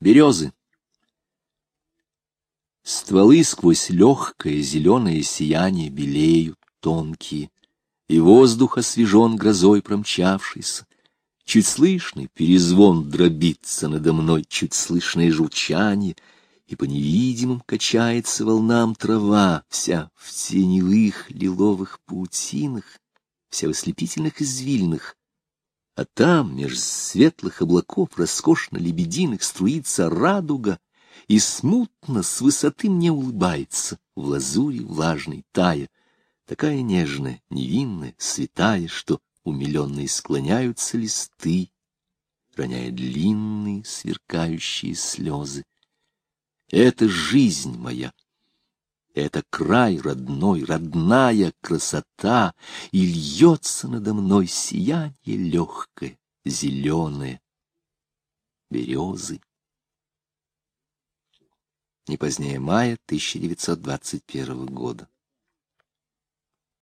Березы. Стволы сквозь легкое зеленое сияние белеют тонкие, и воздух освежен грозой промчавшийся. Чуть слышный перезвон дробится надо мной, чуть слышное журчание, и по невидимым качается волнам трава, вся в теневых лиловых паутинах, вся в ослепительных извилинах, а там, меж светлых облаков, роскошно-лебединых, струится радуга, и смутно с высоты мне улыбается, в лазуре влажной тая, такая нежная, невинная, святая, что умиленные склоняются листы, роняя длинные сверкающие слезы. Это жизнь моя, это край родной, родная красота, И льется надо мной сияние легкое, зеленое. Березы. Не позднее мая 1921 года.